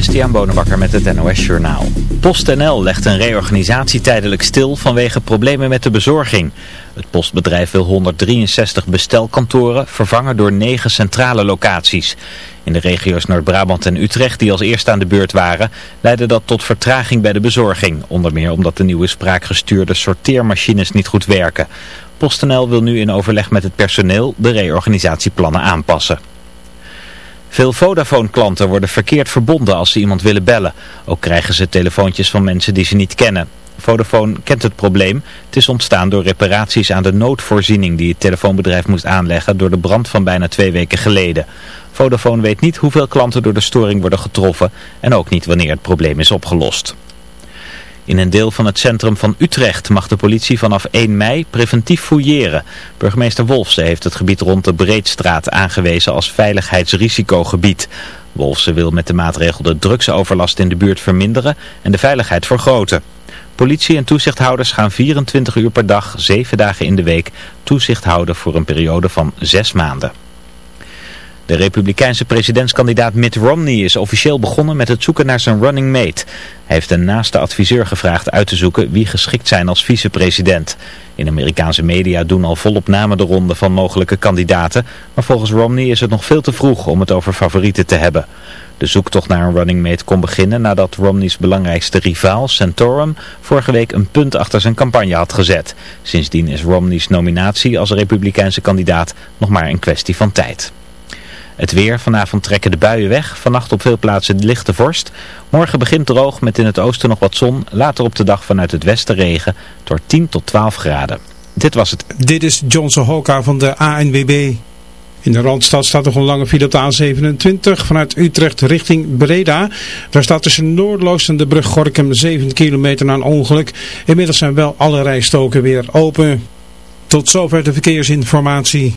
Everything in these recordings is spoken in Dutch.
Christian Bonenbakker met het NOS Journaal. PostNL legt een reorganisatie tijdelijk stil vanwege problemen met de bezorging. Het postbedrijf wil 163 bestelkantoren vervangen door 9 centrale locaties. In de regio's Noord-Brabant en Utrecht, die als eerste aan de beurt waren, leidde dat tot vertraging bij de bezorging. Onder meer omdat de nieuwe spraakgestuurde sorteermachines niet goed werken. PostNL wil nu in overleg met het personeel de reorganisatieplannen aanpassen. Veel Vodafone-klanten worden verkeerd verbonden als ze iemand willen bellen. Ook krijgen ze telefoontjes van mensen die ze niet kennen. Vodafone kent het probleem. Het is ontstaan door reparaties aan de noodvoorziening die het telefoonbedrijf moest aanleggen door de brand van bijna twee weken geleden. Vodafone weet niet hoeveel klanten door de storing worden getroffen en ook niet wanneer het probleem is opgelost. In een deel van het centrum van Utrecht mag de politie vanaf 1 mei preventief fouilleren. Burgemeester Wolfse heeft het gebied rond de Breedstraat aangewezen als veiligheidsrisicogebied. Wolfse wil met de maatregel de drugsoverlast in de buurt verminderen en de veiligheid vergroten. Politie en toezichthouders gaan 24 uur per dag, 7 dagen in de week, toezicht houden voor een periode van 6 maanden. De republikeinse presidentskandidaat Mitt Romney is officieel begonnen met het zoeken naar zijn running mate. Hij heeft een naaste adviseur gevraagd uit te zoeken wie geschikt zijn als vicepresident. In Amerikaanse media doen al volop namen de ronde van mogelijke kandidaten, maar volgens Romney is het nog veel te vroeg om het over favorieten te hebben. De zoektocht naar een running mate kon beginnen nadat Romney's belangrijkste rivaal, Santorum, vorige week een punt achter zijn campagne had gezet. Sindsdien is Romney's nominatie als republikeinse kandidaat nog maar een kwestie van tijd. Het weer, vanavond trekken de buien weg, vannacht op veel plaatsen lichte vorst. Morgen begint droog met in het oosten nog wat zon, later op de dag vanuit het westen regen, door 10 tot 12 graden. Dit was het. Dit is Johnson Hoka van de ANWB. In de Randstad staat nog een lange file op de A27 vanuit Utrecht richting Breda. Daar staat tussen Noordloos en de brug Gorkum 7 kilometer na een ongeluk. Inmiddels zijn wel alle rijstoken weer open. Tot zover de verkeersinformatie.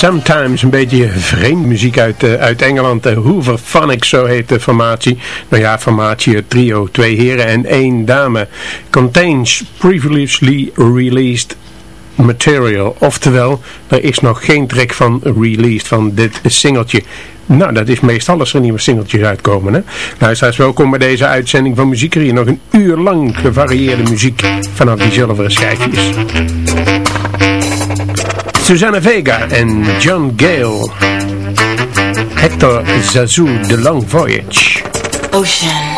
Sometimes een beetje vreemd muziek uit, eh, uit Engeland. Uh, Hoover zo heet de formatie. Nou ja, formatie, trio, twee heren en één dame. Contains previously released material. Oftewel, er is nog geen track van released van dit singeltje. Nou, dat is meestal als er nieuwe singeltjes uitkomen. Hè? Luisteraars, welkom bij deze uitzending van Muziekerie. Nog een uur lang gevarieerde muziek vanaf die zilveren schijfjes. Susanna Vega en John Gale. Hector Zazu, The Long Voyage. Ocean.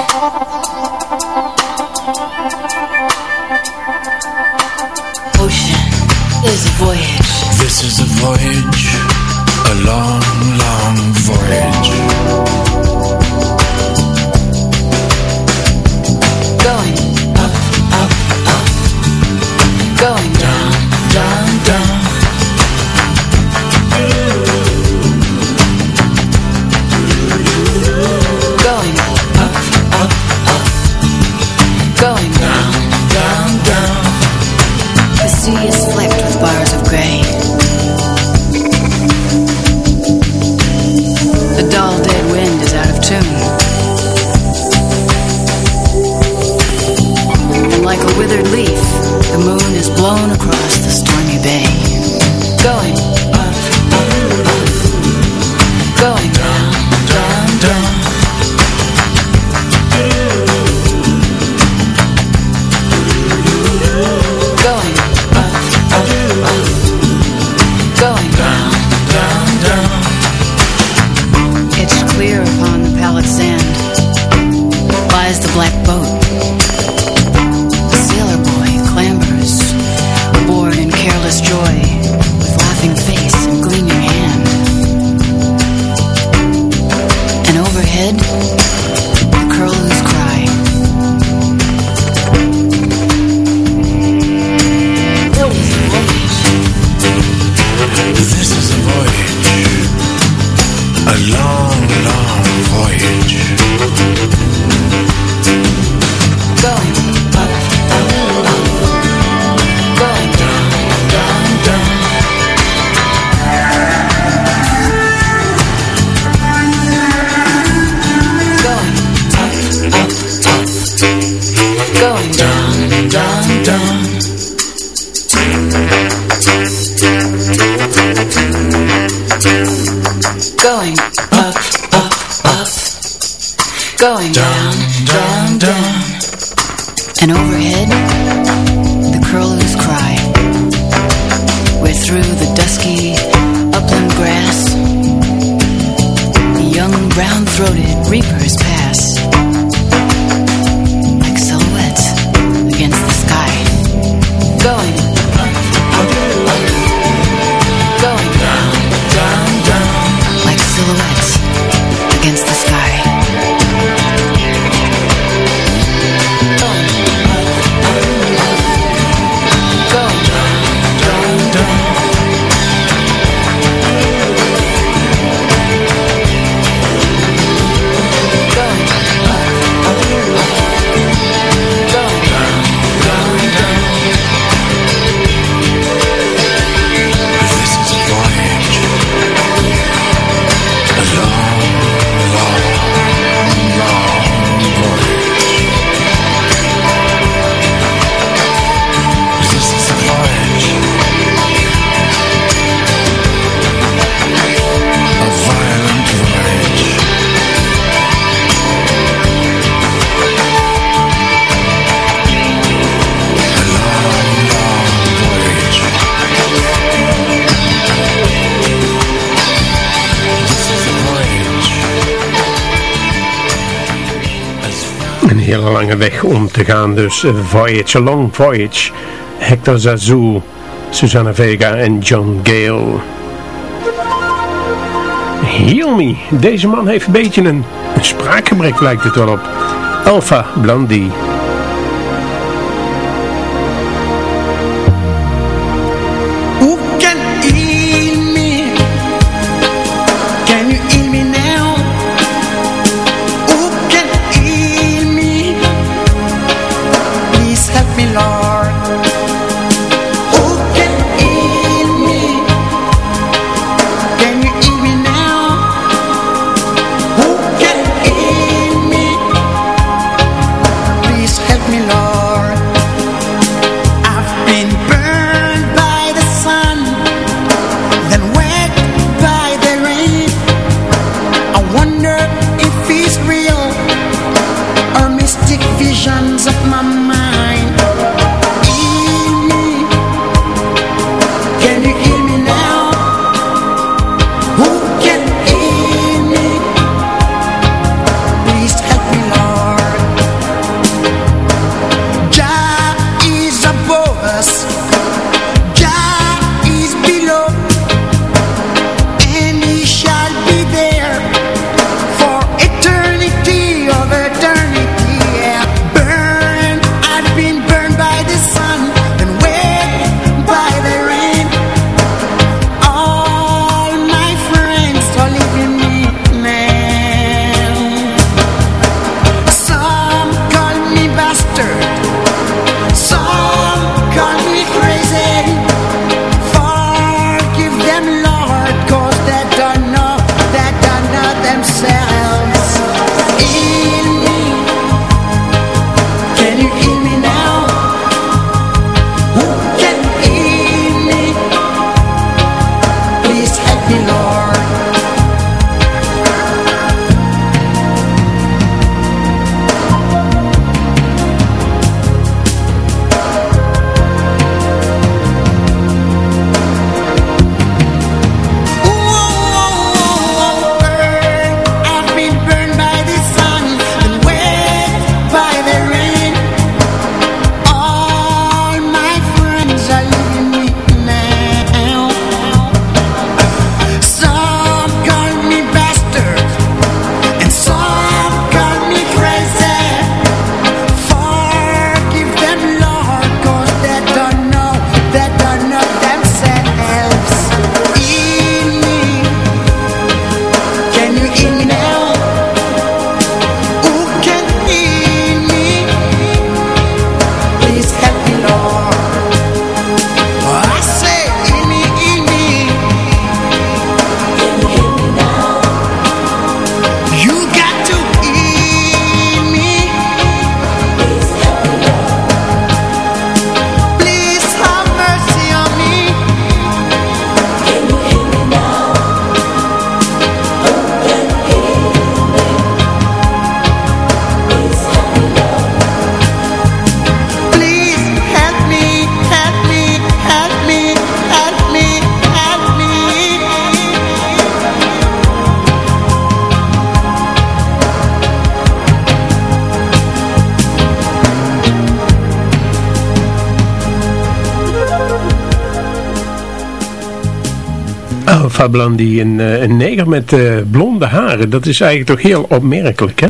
Weg om te gaan. Dus Voyage, A Long Voyage. Hector Zazou, Susanna Vega en John Gale. Heal Me. Deze man heeft een beetje een, een spraakgebrek lijkt het wel op. Alpha Blondie. Blondie, een, eh, een neger met uh, blonde haren. Dat is eigenlijk toch heel opmerkelijk, hè?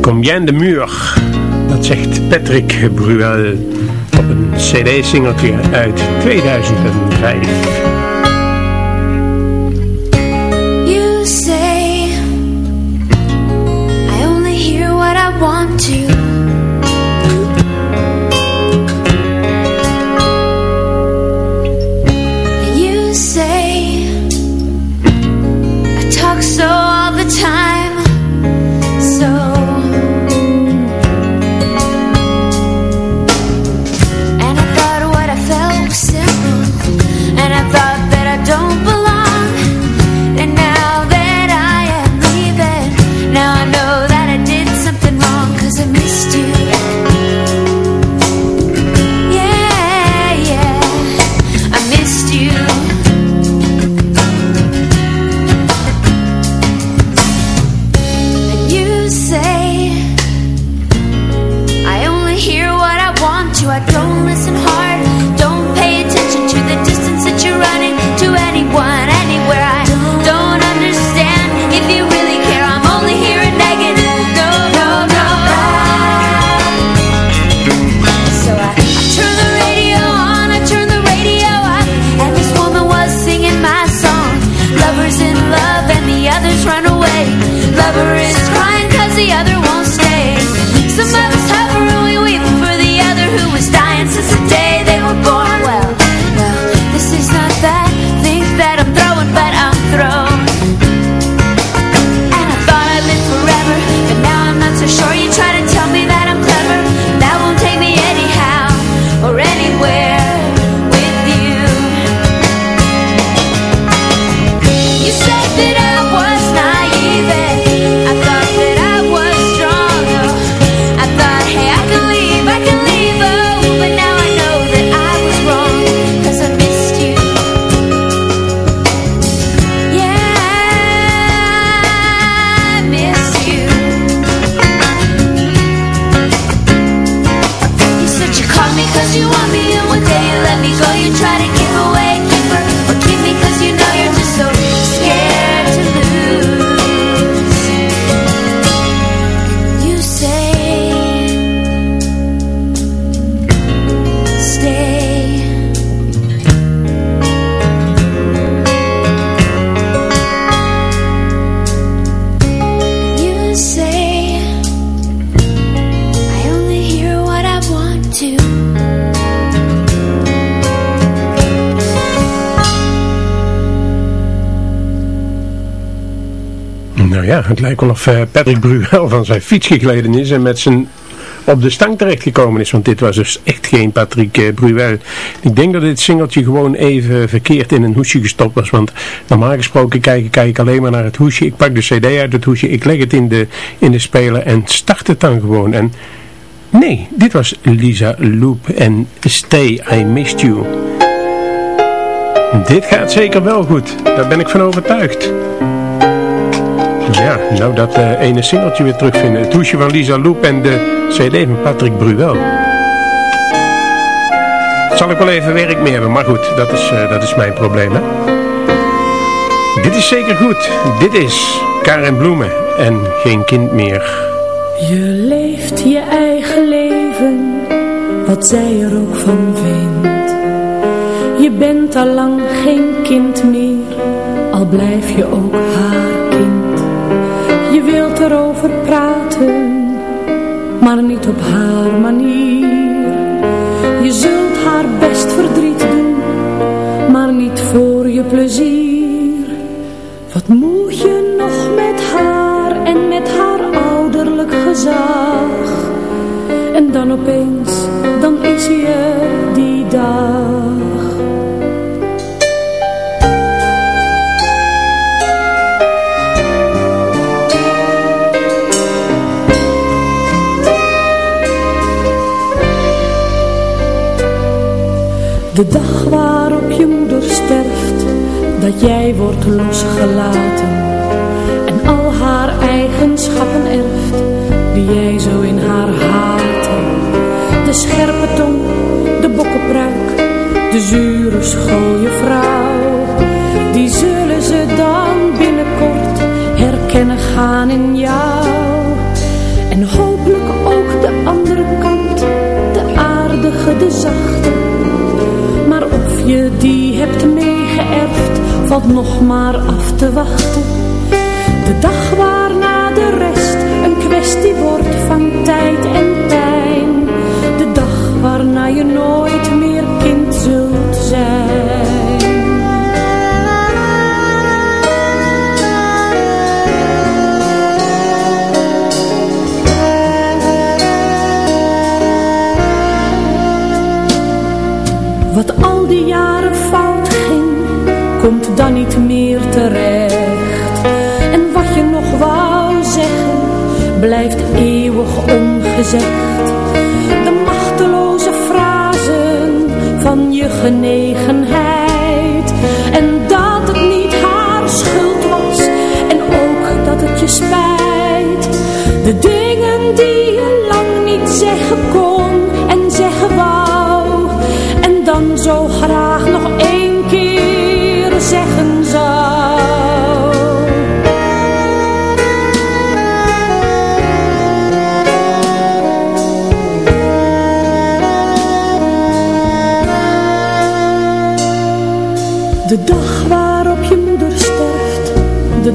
Combien de muur, dat zegt Patrick Bruel op een cd-singeltje uit 2005. Ja, het lijkt wel of uh, Patrick Bruel van zijn fiets gegleden is en met zijn op de stang terechtgekomen is. Want dit was dus echt geen Patrick uh, Bruel. Ik denk dat dit singeltje gewoon even verkeerd in een hoesje gestopt was. Want normaal gesproken kijk, kijk ik alleen maar naar het hoesje. Ik pak de cd uit het hoesje, ik leg het in de, in de speler en start het dan gewoon. En nee, dit was Lisa Loop en Stay, I Missed You. Dit gaat zeker wel goed, daar ben ik van overtuigd. Ja, nou dat uh, ene singeltje weer terugvinden. Het hoesje van Lisa Loep en de cd van Patrick Bruel. Zal ik wel even werk meer hebben, maar goed, dat is, uh, dat is mijn probleem hè. Dit is zeker goed. Dit is Karen Bloemen en Geen Kind Meer. Je leeft je eigen leven, wat zij er ook van vindt. Je bent al lang geen kind meer, al blijf je ook haar kind. Je wilt erover praten, maar niet op haar manier. Je zult haar best verdriet doen, maar niet voor je plezier. Wat moet je nog met haar en met haar ouderlijk gezag? En dan opeens, De dag waarop je moeder sterft, dat jij wordt losgelaten en al haar eigenschappen erft, die jij zo in haar haatte. De scherpe tong, de bokkenpruik, de zure schooie vrouw, die zullen ze dan binnenkort herkennen gaan in jou. En hopelijk ook de andere kant, de aardige, de zachte je die hebt meegeërfd, valt nog maar af te wachten. De dag waarna de rest een kwestie wordt van tijd en pijn. Die jaren fout ging, komt dan niet meer terecht. En wat je nog wou zeggen, blijft eeuwig ongezegd. De machteloze frasen van je genegenheid. En dat het niet haar schuld was, en ook dat het je spijt. De dingen die je lang niet zeggen kon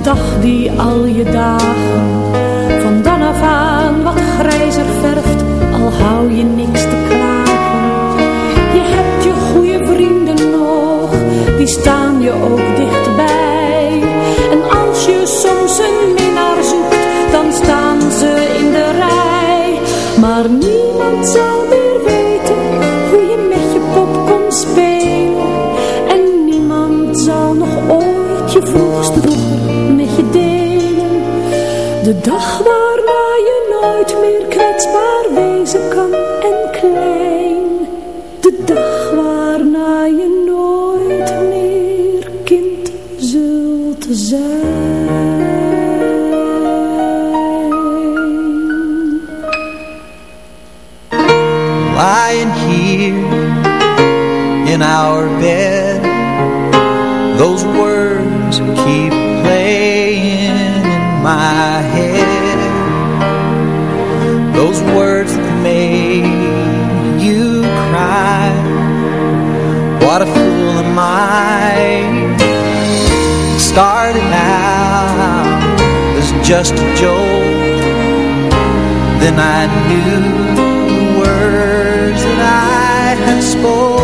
dag die al je dagen dag What a fool am I. Started out as just a joke. Then I knew the words that I had spoke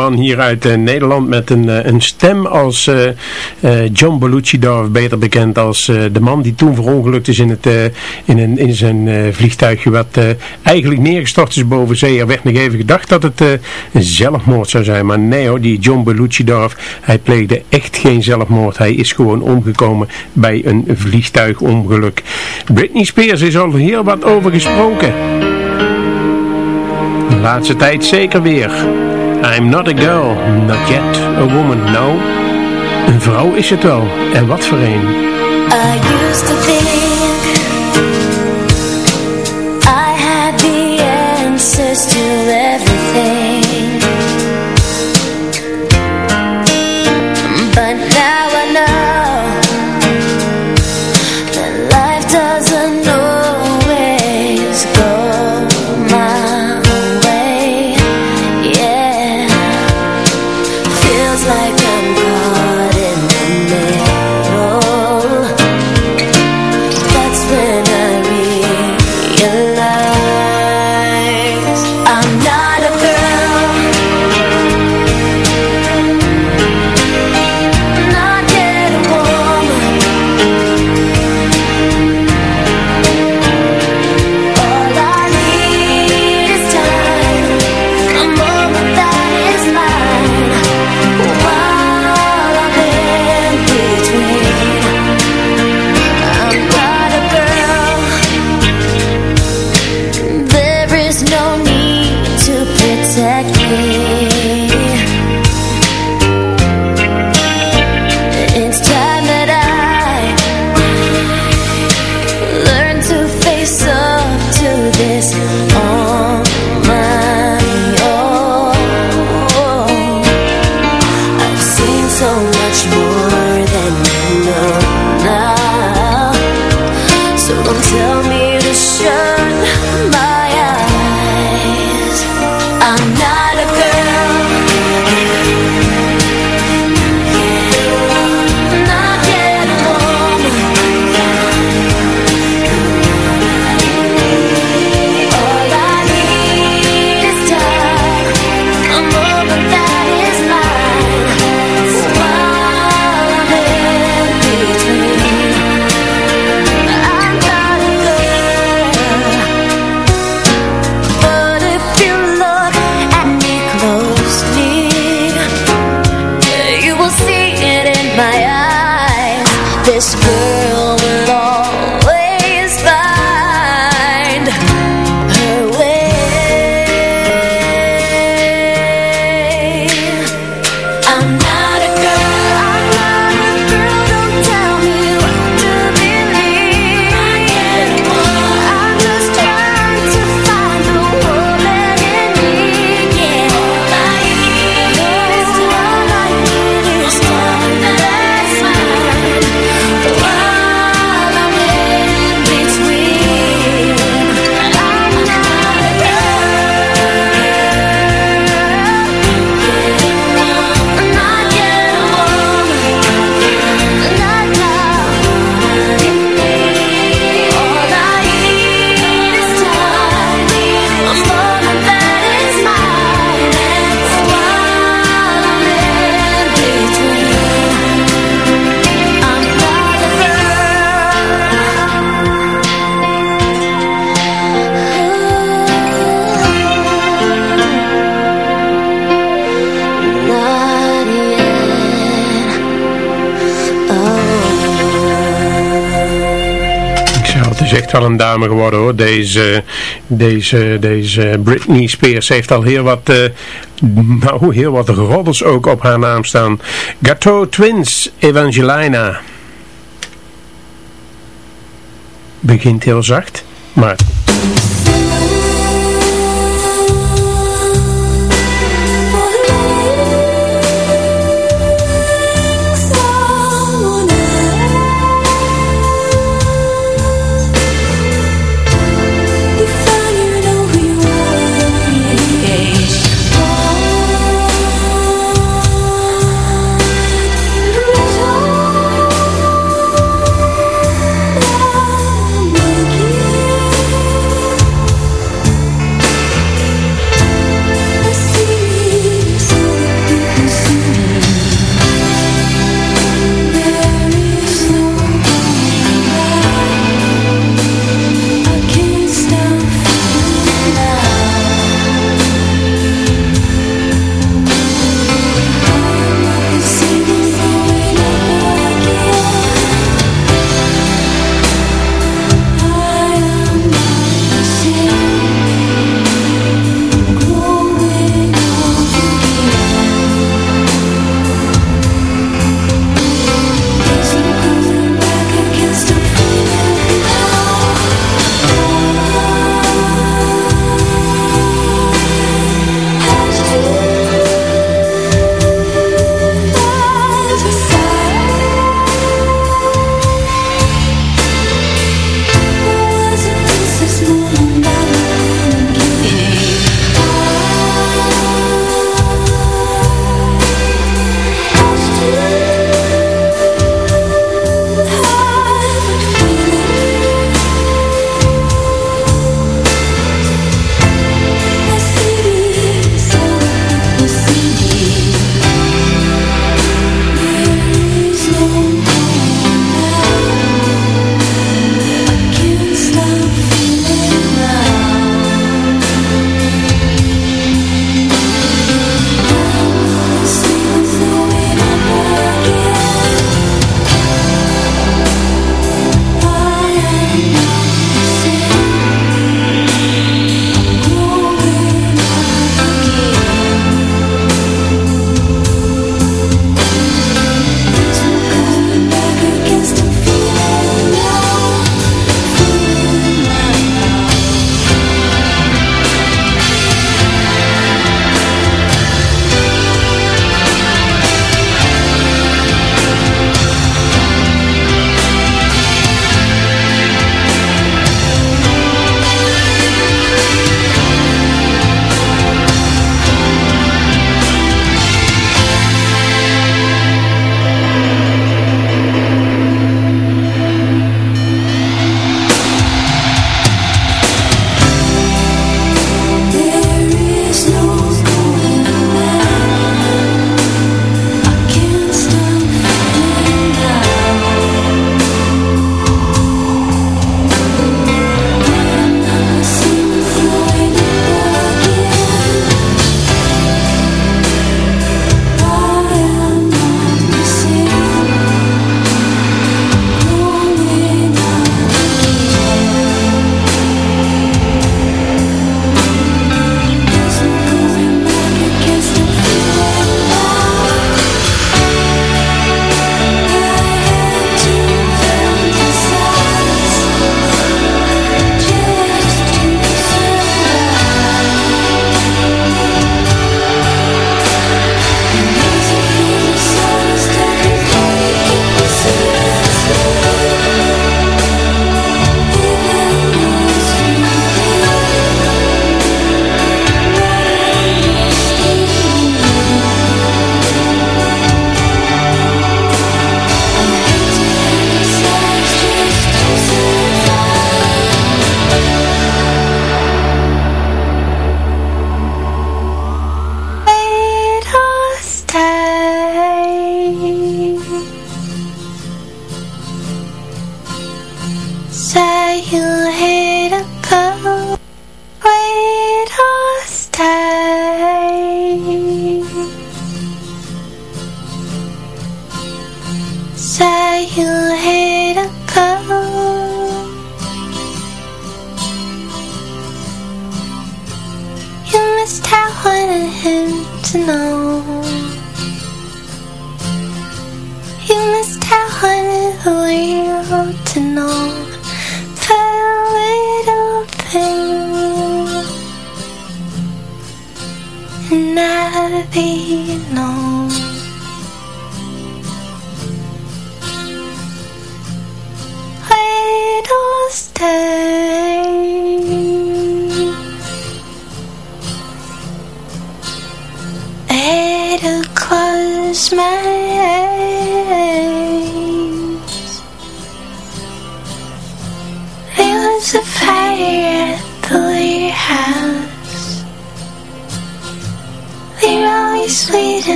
jongeman hier uit uh, Nederland met een, uh, een stem als John Belushi, beter bekend als de man die toen verongelukt is in, het, in, een, in zijn vliegtuigje wat eigenlijk neergestort is boven zee. Er werd nog even gedacht dat het een zelfmoord zou zijn, maar nee hoor, die John Belushi hij pleegde echt geen zelfmoord. Hij is gewoon omgekomen bij een vliegtuigongeluk. Britney Spears is al heel wat over gesproken laatste tijd zeker weer. I'm not a girl, not yet a woman, no. Een vrouw is het wel, en wat voor een. I used to dame geworden hoor. Deze, deze, deze Britney Spears heeft al heel wat, uh, nou, heel wat roddels ook op haar naam staan. Gateau Twins, Evangelina. Begint heel zacht, maar...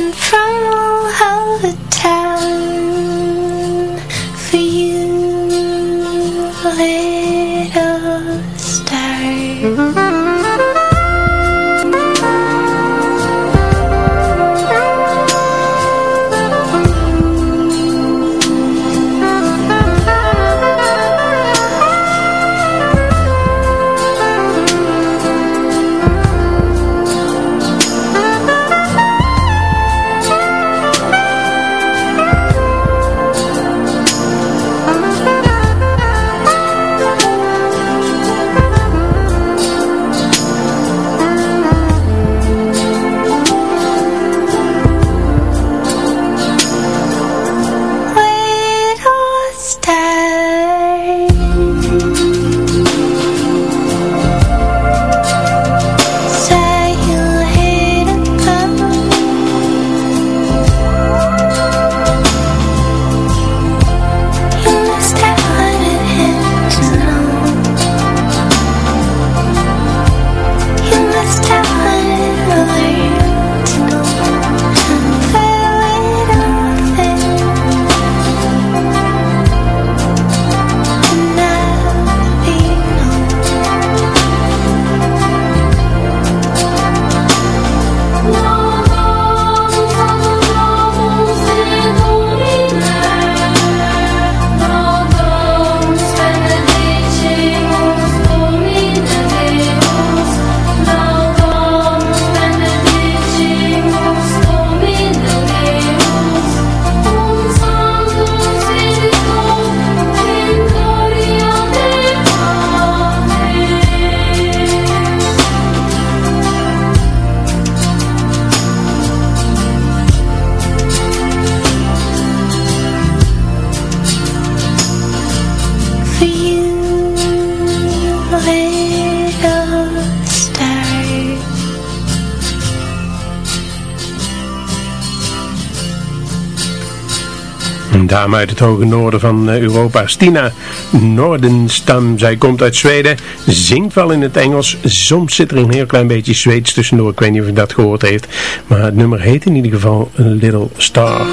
driving from all over dame uit het hoge noorden van eh, Europa, Stina Nordenstam. Zij komt uit Zweden, zingt wel in het Engels. Soms zit er een heel klein beetje Zweeds tussendoor. Ik weet niet of u dat gehoord heeft. Maar het nummer heet in ieder geval Little Star.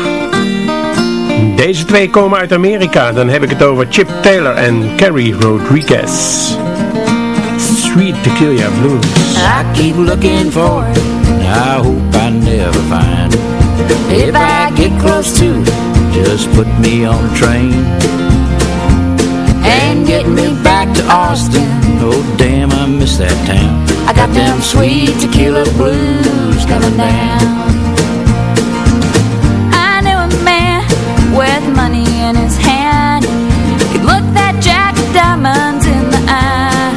Deze twee komen uit Amerika. Dan heb ik het over Chip Taylor en Carrie Rodriguez. Sweet Tequila Blues. I keep looking for it, I hope I never find it. If I get close to just put me on a train and get me back to Austin. Oh damn, I miss that town. I got them sweet tequila blues coming down. I knew a man with money in his hand Could look that jack of diamonds in the eye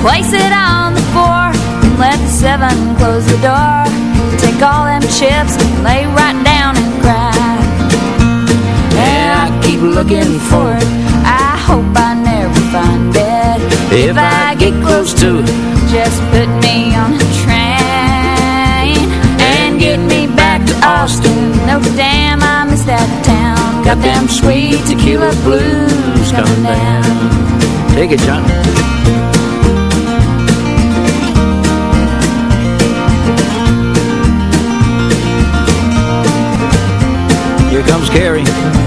Place it on the floor and let the seven close the door Take all them chips and lay right down looking for it, I hope I never find it if I get close to it. Just put me on a train And get me back to Austin. No damn, I miss that town Got them sweet tequila blues coming down. Take it, John. Here comes Carrie.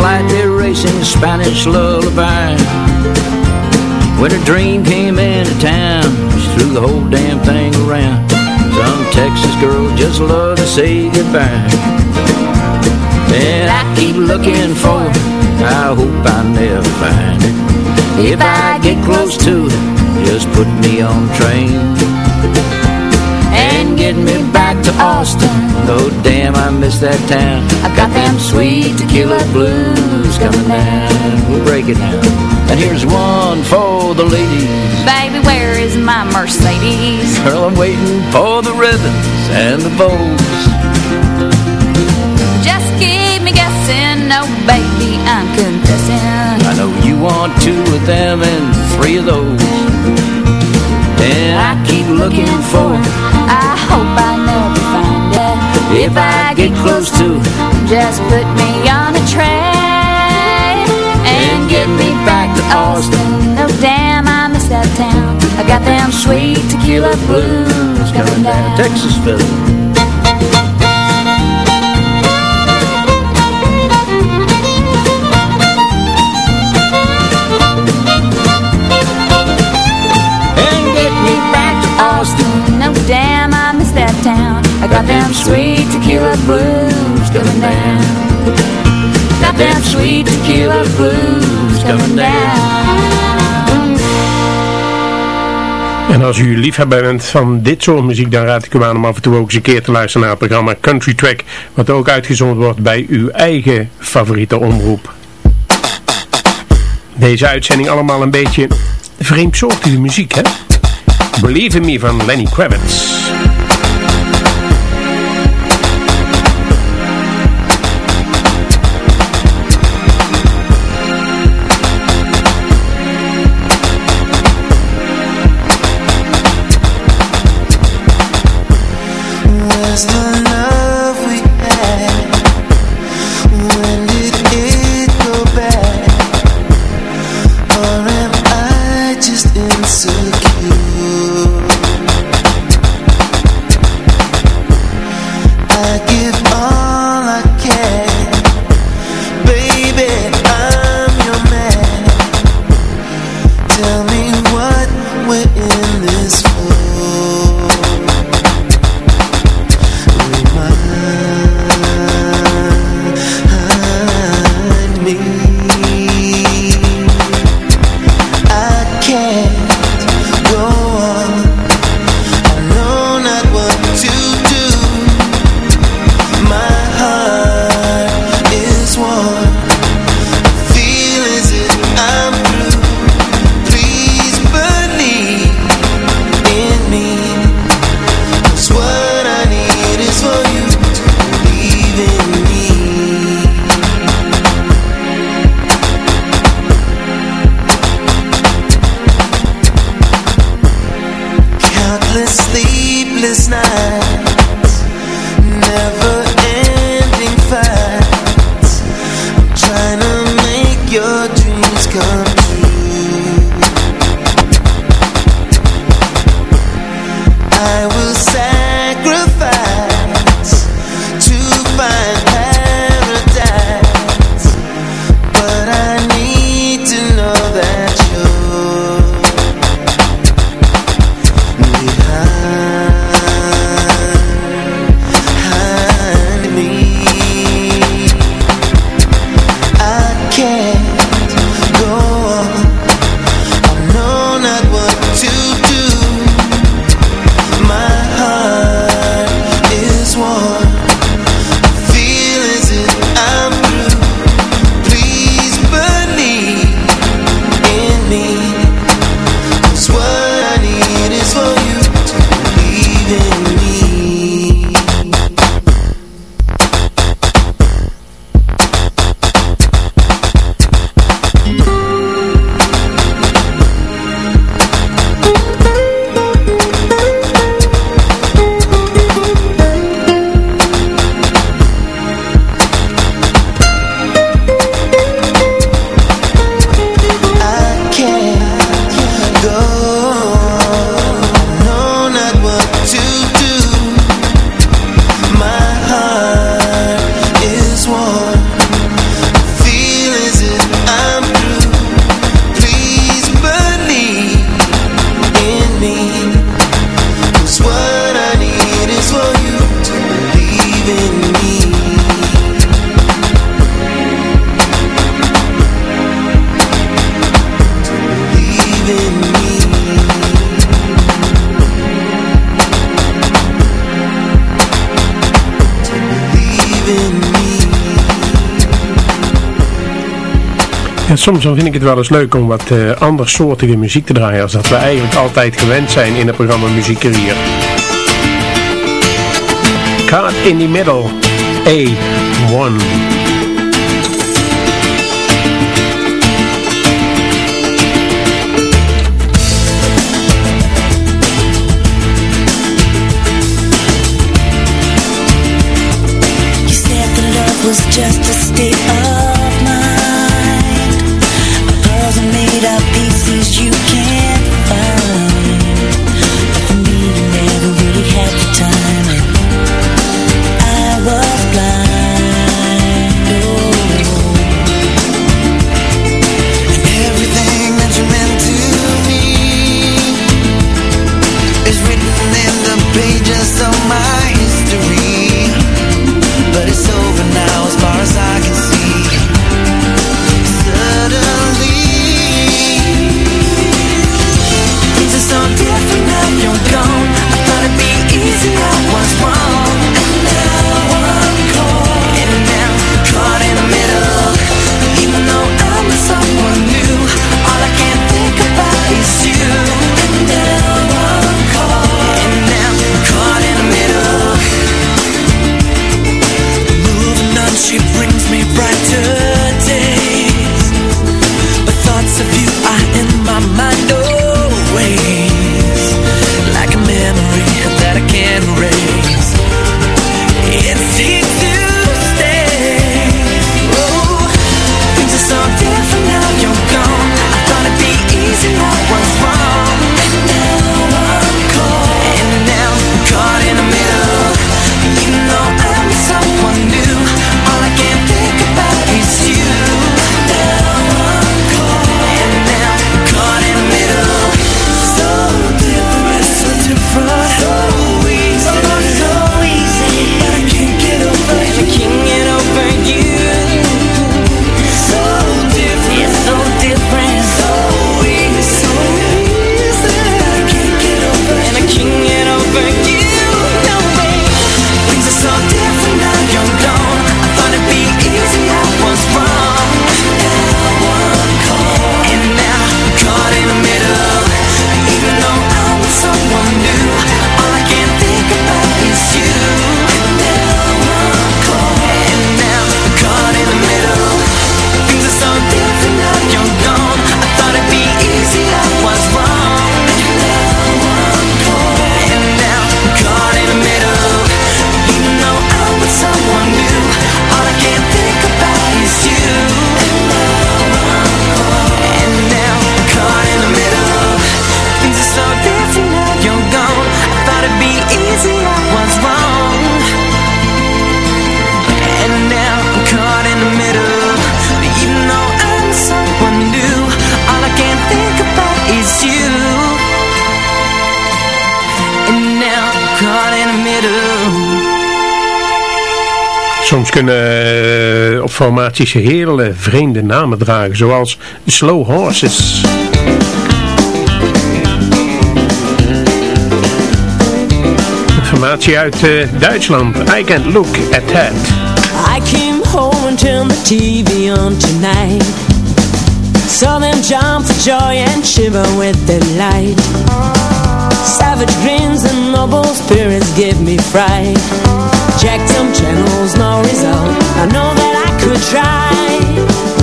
Slightly racing Spanish lullaby. When her dream came into town, she threw the whole damn thing around. Some Texas girl just love to say goodbye. And I keep looking for her, I hope I never find it. If I get close to it, just put me on train and get me back Austin. Oh damn, I miss that town. I got them sweet tequila blues coming down. We'll break it down. And here's one for the ladies. Baby, where is my Mercedes? Girl, I'm waiting for the ribbons and the bows. Just keep me guessing, no baby, I'm confessing. I know you want two of them and three of those. And I keep looking for I hope I never find it. If I get close to Just put me on a train And get me back to Austin. Oh damn, I miss that town. I got them sweet tequila blues coming down. Texasville And get me back to Texas fella. I got them sweet tequila blues coming down. Got them sweet tequila blues coming down. En als u liefhebber bent van dit soort muziek, dan raad ik u aan om af en toe ook eens een keer te luisteren naar het programma Country Track, wat ook uitgezonden wordt bij uw eigen favoriete omroep. Deze uitzending allemaal een beetje vreemdsoortige muziek, hè? Believe in Me van Lenny Kravitz. soms vind ik het wel eens leuk om wat uh, andersoortige muziek te draaien als dat we eigenlijk altijd gewend zijn in het programma Muziek hier. Card in the Middle, A1. kunnen eh, op formaties hele vreemde namen dragen, zoals Slow Horses. formatie uit eh, Duitsland. I can't look at that. I came home and turned the TV on tonight. Saw them jump for joy and shiver with delight. Savage grins and noble spirits give me fright. Checked some channels, no result. I know that I could try.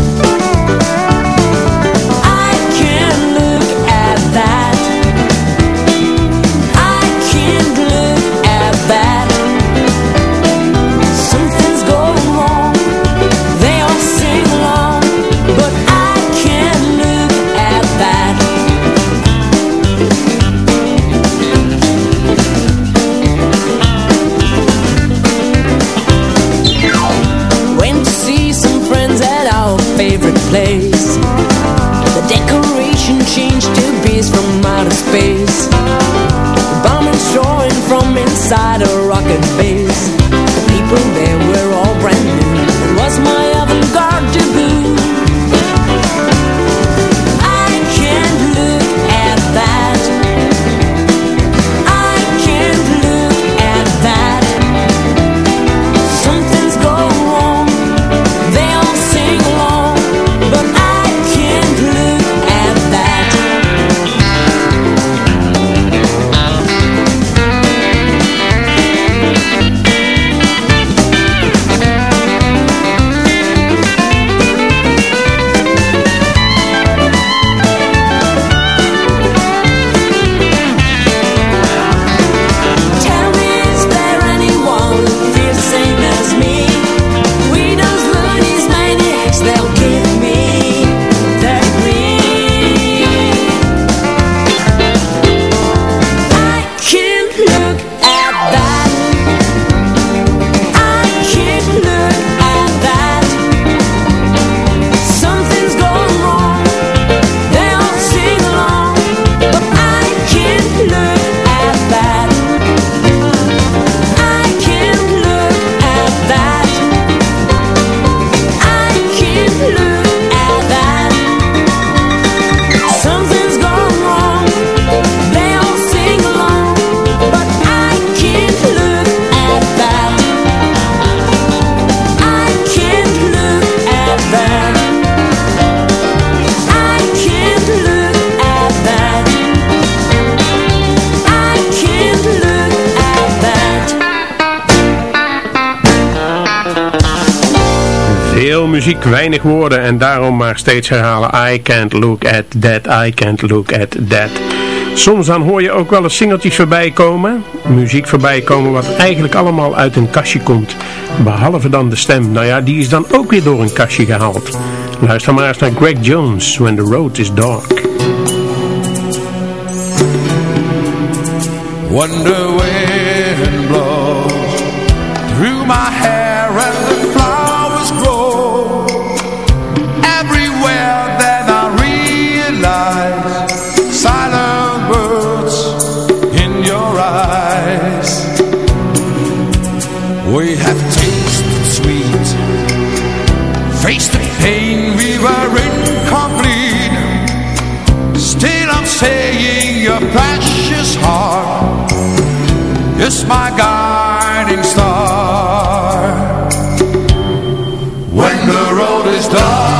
weinig woorden en daarom maar steeds herhalen I can't look at that, I can't look at that. Soms dan hoor je ook wel eens singeltjes voorbij komen, muziek voorbij komen wat eigenlijk allemaal uit een kastje komt. Behalve dan de stem, nou ja, die is dan ook weer door een kastje gehaald. Luister maar eens naar Greg Jones, When the Road is Dark. Wonder saying your precious heart is my guiding star. When the road is dark.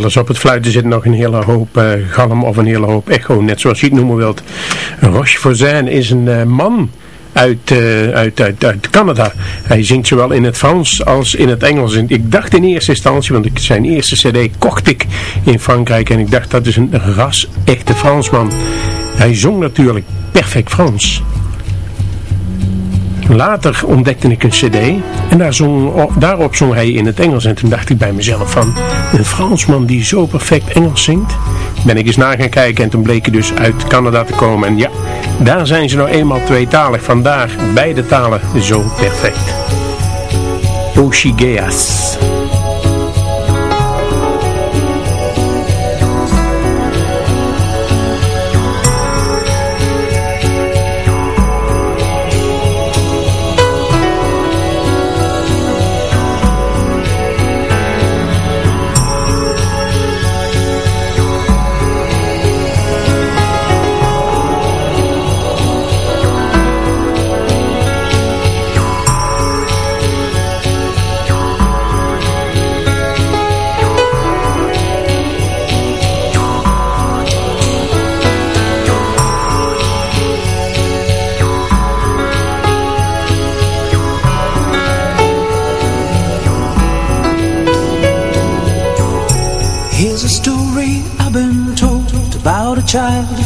zelfs op het fluiten zit nog een hele hoop eh, galm of een hele hoop echo, net zoals je het noemen wilt. Roche Fozijn is een eh, man eh, uit, uit, uit, Canada. Hij zingt zowel in het Frans als in het Engels. Ik dacht in eerste instantie, want zijn eerste cd kocht ik in Frankrijk en ik dacht dat is een ras echte Fransman. Hij zong natuurlijk perfect Frans. Later ontdekte ik een cd en daar zong, daarop zong hij in het Engels. En toen dacht ik bij mezelf van, een Fransman die zo perfect Engels zingt. Ben ik eens naar gaan kijken en toen bleek hij dus uit Canada te komen. En ja, daar zijn ze nou eenmaal tweetalig. Vandaar beide talen zo perfect. Oshigeas.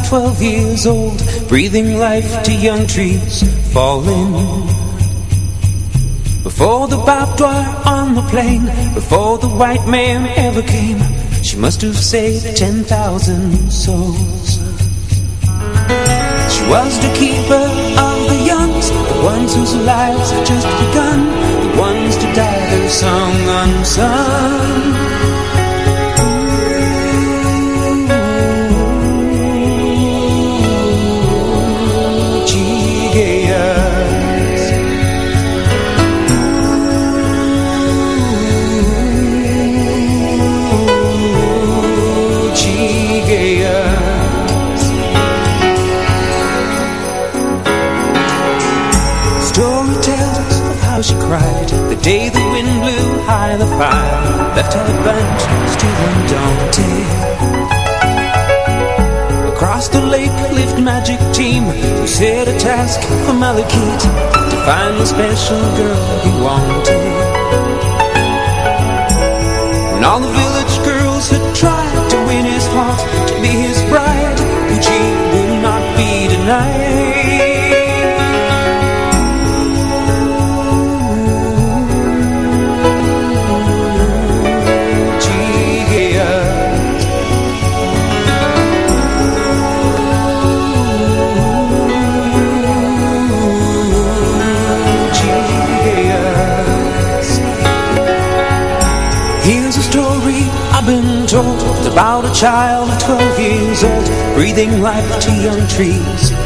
12 years old Breathing life to young trees falling. Before the barbed wire on the plain Before the white man ever came She must have saved 10,000 souls. She was the keeper of the youngs The ones whose lives have just begun The ones to die their song unsung day the wind blew high the fire Left her burnt, still undaunted. Across the lake lived magic team Who set a task for Malekith To find the special girl he wanted. When all the About a child of 12 years old Breathing life to young trees